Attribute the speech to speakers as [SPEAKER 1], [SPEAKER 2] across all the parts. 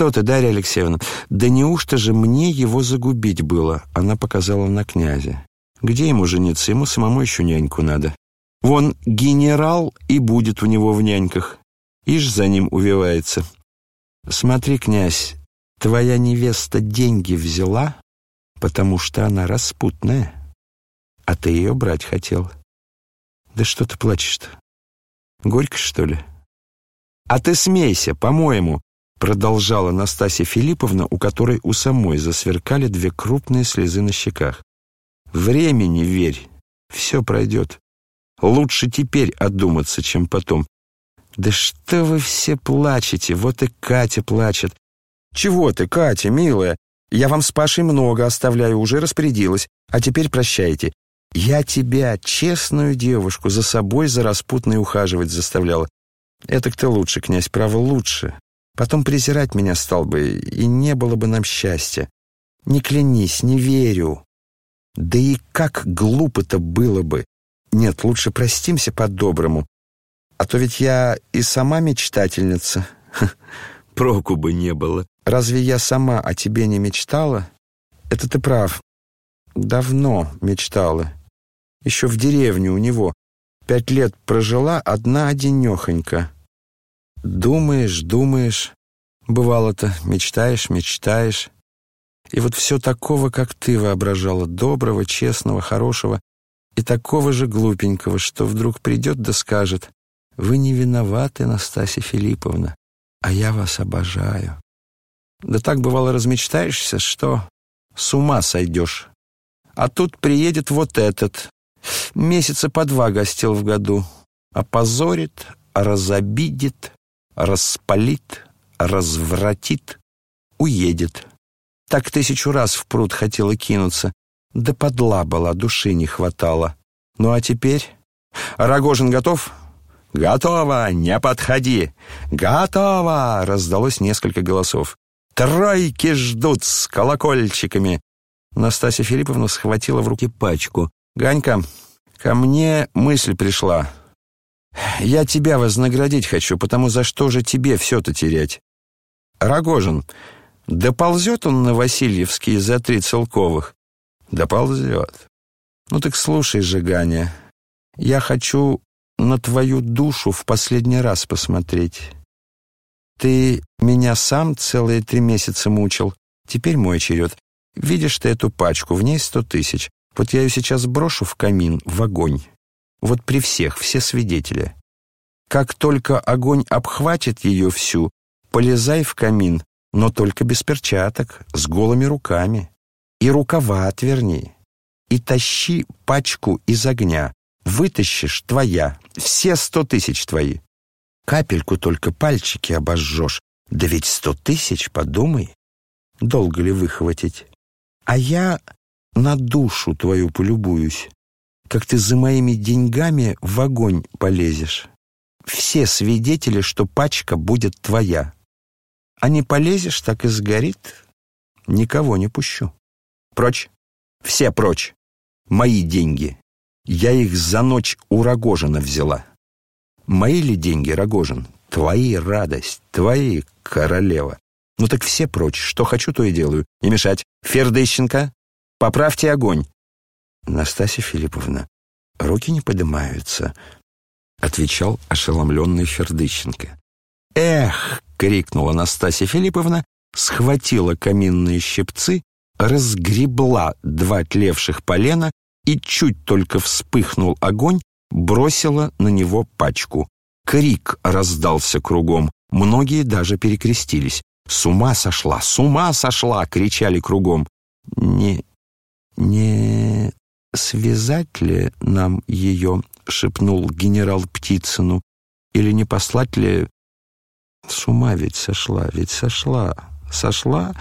[SPEAKER 1] что ты, Дарья Алексеевна, да неужто же мне его загубить было?» Она показала на князя. «Где ему жениться? Ему самому еще няньку надо. Вон генерал и будет у него в няньках. Ишь за ним увивается. Смотри, князь, твоя невеста деньги взяла, потому что она распутная, а ты ее брать хотел. Да что ты плачешь-то? Горько, что ли? А ты смейся, по-моему, продолжала Настасья Филипповна, у которой у самой засверкали две крупные слезы на щеках. Времени верь, все пройдет. Лучше теперь одуматься, чем потом. Да что вы все плачете, вот и Катя плачет. Чего ты, Катя, милая? Я вам с Пашей много оставляю, уже распорядилась. А теперь прощайте. Я тебя, честную девушку, за собой за распутной ухаживать заставляла. Это кто лучше, князь, право, лучше. Потом презирать меня стал бы, и не было бы нам счастья. Не клянись, не верю. Да и как глупо-то было бы. Нет, лучше простимся по-доброму. А то ведь я и сама мечтательница. Проку бы не было. Разве я сама о тебе не мечтала? Это ты прав. Давно мечтала. Еще в деревне у него. Пять лет прожила одна-одинехонька. Думаешь, думаешь. Бывало-то, мечтаешь, мечтаешь. И вот все такого, как ты воображала, доброго, честного, хорошего, и такого же глупенького, что вдруг придет да скажет, «Вы не виноваты, Настасья Филипповна, а я вас обожаю». Да так, бывало, размечтаешься, что с ума сойдешь. А тут приедет вот этот. Месяца по два гостил в году. Опозорит, разобидит, распалит, развратит, уедет. Так тысячу раз в пруд хотела кинуться, да подла была, души не хватало. Ну а теперь... Рогожин готов? «Готово! Не подходи!» «Готово!» — раздалось несколько голосов. «Тройки ждут с колокольчиками!» Настасья Филипповна схватила в руки пачку. «Ганька, ко мне мысль пришла. Я тебя вознаградить хочу, потому за что же тебе все-то терять?» «Рогожин, доползет он на Васильевские за три целковых?» Доползет. Ну так слушай же, Ганя, я хочу на твою душу в последний раз посмотреть. Ты меня сам целые три месяца мучил. Теперь мой черед. Видишь ты эту пачку, в ней сто тысяч. Вот я ее сейчас брошу в камин, в огонь. Вот при всех, все свидетели. Как только огонь обхватит ее всю, полезай в камин, но только без перчаток, с голыми руками и рукава отверни, и тащи пачку из огня. Вытащишь — твоя, все сто тысяч твои. Капельку только пальчики обожжешь. Да ведь сто тысяч, подумай. Долго ли выхватить? А я на душу твою полюбуюсь, как ты за моими деньгами в огонь полезешь. Все свидетели, что пачка будет твоя. А не полезешь, так и сгорит. Никого не пущу. Прочь. Все прочь. Мои деньги. Я их за ночь у Рогожина взяла. Мои ли деньги, Рогожин? Твои, радость, твои, королева. Ну так все прочь. Что хочу, то и делаю. Не мешать. Фердыщенко, поправьте огонь. Настасья Филипповна, руки не поднимаются, отвечал ошеломленный Фердыщенко. «Эх!» — крикнула Настасья Филипповна, схватила каминные щипцы разгребла два тлевших полена и, чуть только вспыхнул огонь, бросила на него пачку. Крик раздался кругом, многие даже перекрестились. «С ума сошла! С ума сошла!» — кричали кругом. «Не... не связать ли нам ее?» — шепнул генерал Птицыну. «Или не послать ли...» «С ума ведь сошла, ведь сошла, сошла...»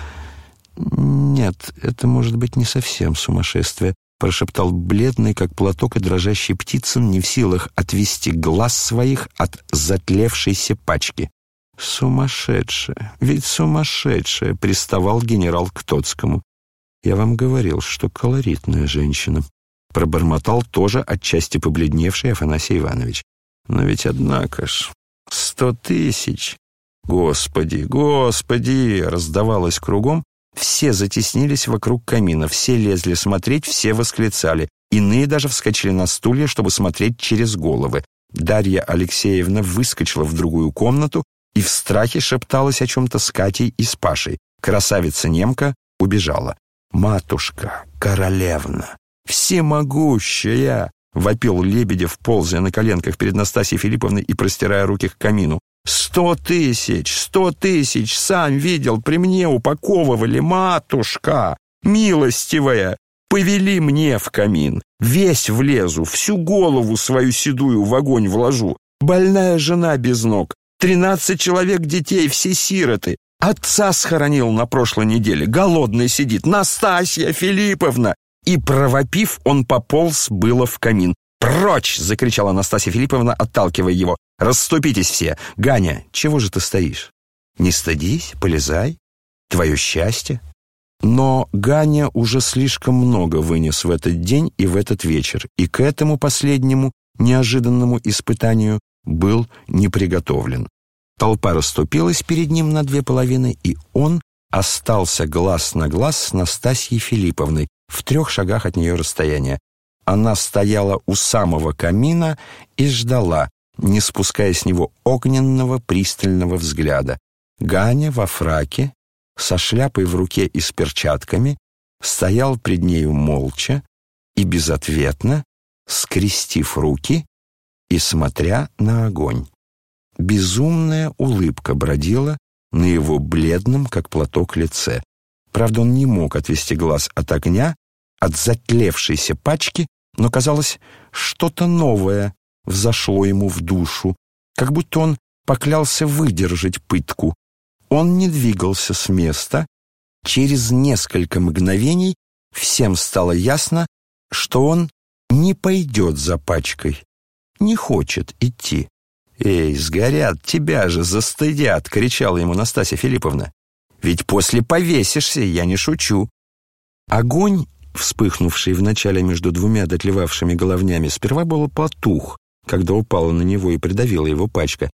[SPEAKER 1] «Нет, это может быть не совсем сумасшествие», прошептал бледный, как платок и дрожащий птицын, не в силах отвести глаз своих от затлевшейся пачки. «Сумасшедшая, ведь сумасшедшая!» — приставал генерал к Тоцкому. «Я вам говорил, что колоритная женщина», — пробормотал тоже отчасти побледневший Афанасий Иванович. «Но ведь, однако ж, сто тысяч! «Господи, господи!» раздавалось кругом. Все затеснились вокруг камина, все лезли смотреть, все восклицали. Иные даже вскочили на стулья, чтобы смотреть через головы. Дарья Алексеевна выскочила в другую комнату и в страхе шепталась о чем-то с Катей и с Пашей. Красавица-немка убежала. «Матушка, королевна, всемогущая!» — вопил Лебедев, ползая на коленках перед Настасьей Филипповной и простирая руки к камину. «Сто тысяч! Сто тысяч! Сам видел, при мне упаковывали, матушка! Милостивая! Повели мне в камин! Весь влезу, всю голову свою седую в огонь вложу! Больная жена без ног, тринадцать человек детей, все сироты! Отца схоронил на прошлой неделе, голодный сидит, Настасья Филипповна! И, провопив, он пополз было в камин. «Прочь!» — закричала Анастасия Филипповна, отталкивая его. «Расступитесь все! Ганя, чего же ты стоишь? Не стыдись, полезай. Твое счастье!» Но Ганя уже слишком много вынес в этот день и в этот вечер, и к этому последнему неожиданному испытанию был не приготовлен. Толпа расступилась перед ним на две половины, и он остался глаз на глаз с Настасьей Филипповной в трех шагах от нее расстояния. Она стояла у самого камина и ждала, не спуская с него огненного пристального взгляда. Ганя во фраке, со шляпой в руке и с перчатками, стоял пред нею молча и безответно, скрестив руки и смотря на огонь. Безумная улыбка бродила на его бледном, как платок, лице. Правда, он не мог отвести глаз от огня, от затлевшейся пачки, но, казалось, что-то новое взошло ему в душу, как будто он поклялся выдержать пытку. Он не двигался с места. Через несколько мгновений всем стало ясно, что он не пойдет за пачкой, не хочет идти. «Эй, сгорят, тебя же застыдят!» — кричала ему Настасья Филипповна. «Ведь после повесишься, я не шучу». Огонь, вспыхнувший вначале между двумя дотлевавшими головнями, сперва был потух, когда упала на него и придавила его пачка.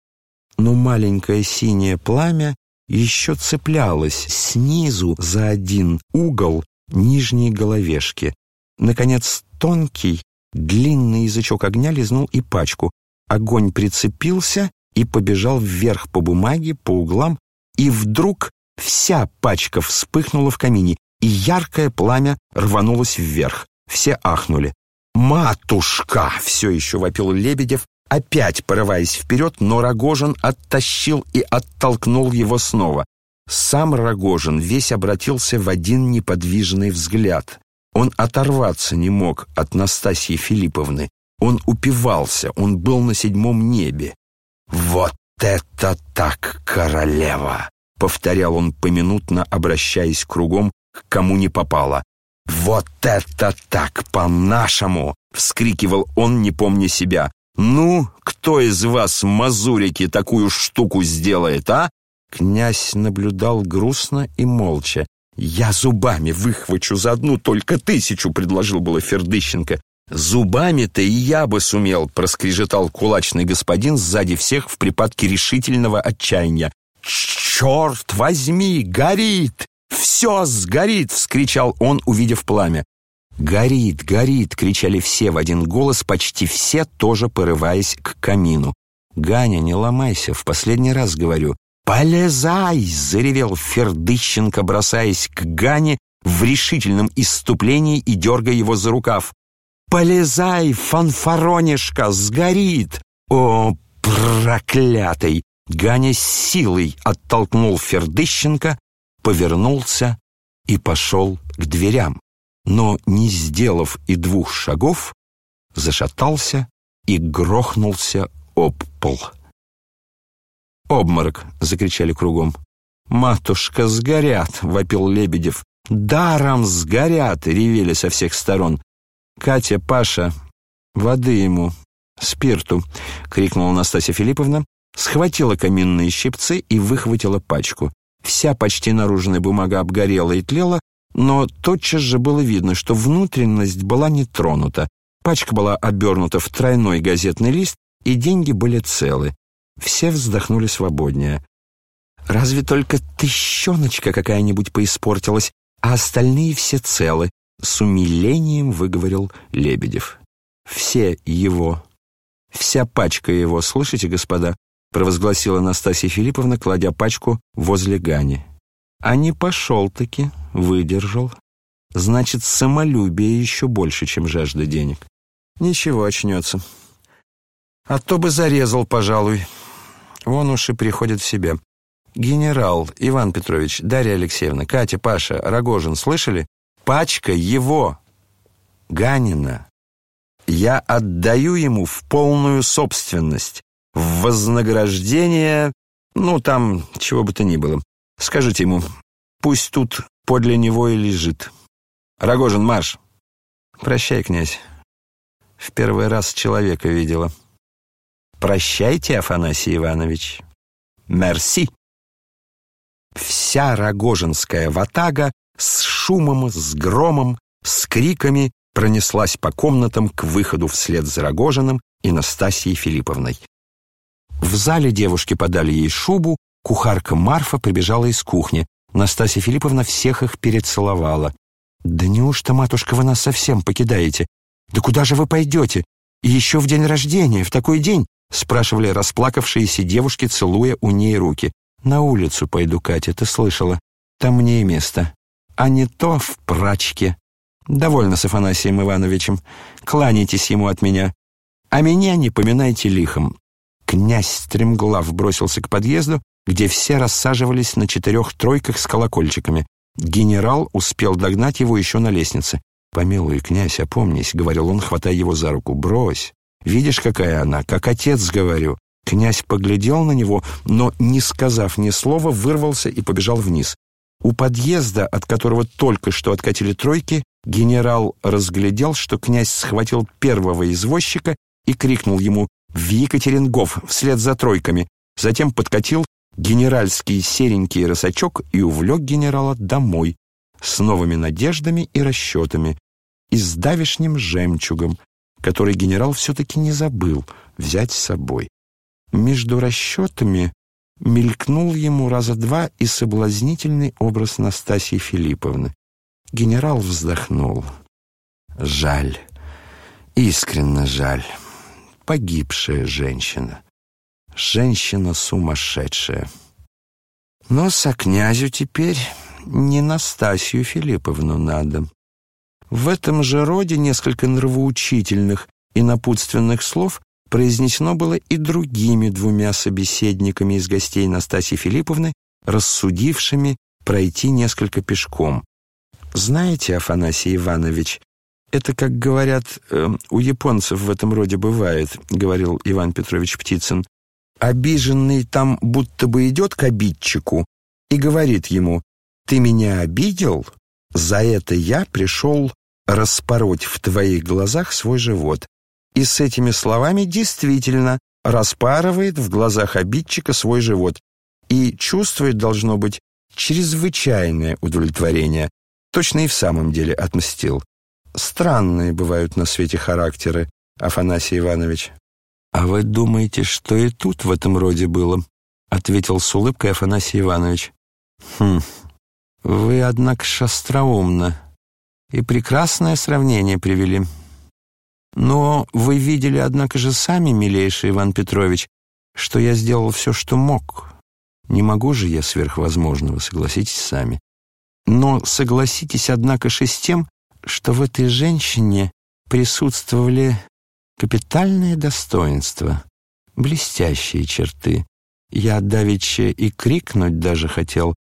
[SPEAKER 1] Но маленькое синее пламя еще цеплялось снизу за один угол нижней головешки. Наконец, тонкий, длинный язычок огня лизнул и пачку. Огонь прицепился и побежал вверх по бумаге, по углам, и вдруг вся пачка вспыхнула в камине, и яркое пламя рванулось вверх. Все ахнули. «Матушка!» — все еще вопил Лебедев, опять порываясь вперед, но Рогожин оттащил и оттолкнул его снова. Сам Рогожин весь обратился в один неподвижный взгляд. Он оторваться не мог от Настасьи Филипповны. Он упивался, он был на седьмом небе. «Вот это так, королева!» — повторял он поминутно, обращаясь кругом, к кому не попало. «Вот это так, по-нашему!» — вскрикивал он, не помня себя. «Ну, кто из вас, мазурики, такую штуку сделает, а?» Князь наблюдал грустно и молча. «Я зубами выхвачу за одну только тысячу», — предложил было Фердыщенко. «Зубами-то и я бы сумел», — проскрежетал кулачный господин сзади всех в припадке решительного отчаяния. «Черт возьми, горит! Все сгорит!» — вскричал он, увидев пламя. «Горит, горит!» — кричали все в один голос, почти все тоже порываясь к камину. «Ганя, не ломайся, в последний раз говорю». «Полезай!» — заревел Фердыщенко, бросаясь к Гане в решительном иступлении и дергая его за рукав. «Полезай, фанфаронишка, сгорит!» «О, проклятый!» Ганя с силой оттолкнул Фердыщенко, повернулся и пошел к дверям, но, не сделав и двух шагов, зашатался и грохнулся об пол. «Обморок!» — закричали кругом. «Матушка, сгорят!» — вопил Лебедев. «Даром сгорят!» — ревели со всех сторон. «Катя, Паша, воды ему, спирту!» — крикнула Анастасия Филипповна, схватила каминные щипцы и выхватила пачку. Вся почти наружная бумага обгорела и тлела, но тотчас же было видно, что внутренность была не тронута. Пачка была обернута в тройной газетный лист, и деньги были целы. Все вздохнули свободнее. Разве только тыщеночка какая-нибудь поиспортилась, а остальные все целы, с умилением выговорил Лебедев. Все его. Вся пачка его, слышите, господа? Провозгласила Настасья Филипповна, кладя пачку возле Гани. А не пошел-таки, выдержал. Значит, самолюбие еще больше, чем жажда денег. Ничего, очнется. А то бы зарезал, пожалуй. Вон уж и приходит в себя. Генерал, Иван Петрович, Дарья Алексеевна, Катя, Паша, Рогожин, слышали? Пачка его, Ганина. Я отдаю ему в полную собственность, в вознаграждение, ну, там, чего бы то ни было. Скажите ему, пусть тут подле него и лежит. Рогожин, марш. Прощай, князь. В первый раз человека видела. Прощайте, Афанасий Иванович. Мерси. Вся рогожинская ватага с шумом, с громом, с криками пронеслась по комнатам к выходу вслед за Рогожиным и Настасьей Филипповной. В зале девушки подали ей шубу, кухарка Марфа прибежала из кухни. Настасья Филипповна всех их перецеловала. «Да неужто, матушка, вы нас совсем покидаете? Да куда же вы пойдете? И еще в день рождения, в такой день?» спрашивали расплакавшиеся девушки, целуя у ней руки. «На улицу пойду, Катя, ты слышала? Там мне и место. А не то в прачке. Довольно с Афанасием Ивановичем. Кланяйтесь ему от меня. А меня не поминайте лихом». Князь стремглав бросился к подъезду, где все рассаживались на четырех тройках с колокольчиками. Генерал успел догнать его еще на лестнице. «Помилуй, князь, опомнись», — говорил он, хватая его за руку. «Брось. Видишь, какая она? Как отец, говорю». Князь поглядел на него, но, не сказав ни слова, вырвался и побежал вниз. У подъезда, от которого только что откатили тройки, генерал разглядел, что князь схватил первого извозчика и крикнул ему «В Екатерингов!» вслед за тройками. Затем подкатил генеральский серенький рысачок и увлек генерала домой с новыми надеждами и расчетами и с давишним жемчугом, который генерал все-таки не забыл взять с собой. Между расчетами мелькнул ему раза два и соблазнительный образ Настасьи Филипповны. Генерал вздохнул. Жаль, искренне жаль. Погибшая женщина. Женщина сумасшедшая. Но со князю теперь не Настасью Филипповну надо. В этом же роде несколько нравоучительных и напутственных слов произнесено было и другими двумя собеседниками из гостей Настасьи Филипповны, рассудившими пройти несколько пешком. «Знаете, Афанасий Иванович, это, как говорят, э, у японцев в этом роде бывает», — говорил Иван Петрович Птицын. «Обиженный там будто бы идет к обидчику и говорит ему, «Ты меня обидел? За это я пришел распороть в твоих глазах свой живот». И с этими словами действительно распарывает в глазах обидчика свой живот и чувствует, должно быть, чрезвычайное удовлетворение. Точно и в самом деле отмстил. Странные бывают на свете характеры, Афанасий Иванович. «А вы думаете, что и тут в этом роде было?» — ответил с улыбкой Афанасий Иванович. «Хм, вы, однако, остроумно и прекрасное сравнение привели. Но вы видели, однако же, сами, милейший Иван Петрович, что я сделал все, что мог. Не могу же я сверхвозможного, согласитесь сами. Но согласитесь, однако же, с тем, что в этой женщине присутствовали капитальные достоинства, блестящие черты. Я давеча и крикнуть даже хотел,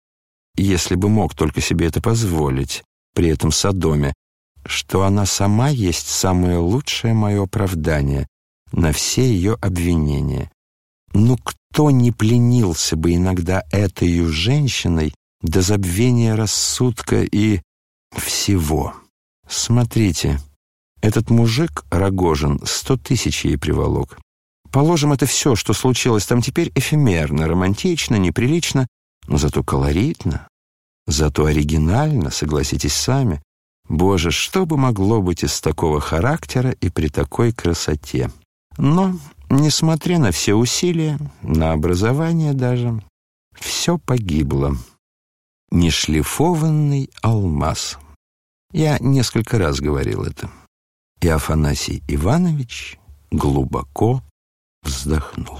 [SPEAKER 1] если бы мог только себе это позволить, при этом Содоме, что она сама есть самое лучшее мое оправдание на все ее обвинения. Ну кто не пленился бы иногда этой женщиной до забвения рассудка и всего? Смотрите, этот мужик, Рогожин, сто тысяч ей приволок. Положим, это все, что случилось там теперь, эфемерно, романтично, неприлично, но зато колоритно, зато оригинально, согласитесь сами. Боже, что бы могло быть из такого характера и при такой красоте? Но, несмотря на все усилия, на образование даже, Все погибло. Нешлифованный алмаз. Я несколько раз говорил это. И Афанасий Иванович глубоко вздохнул.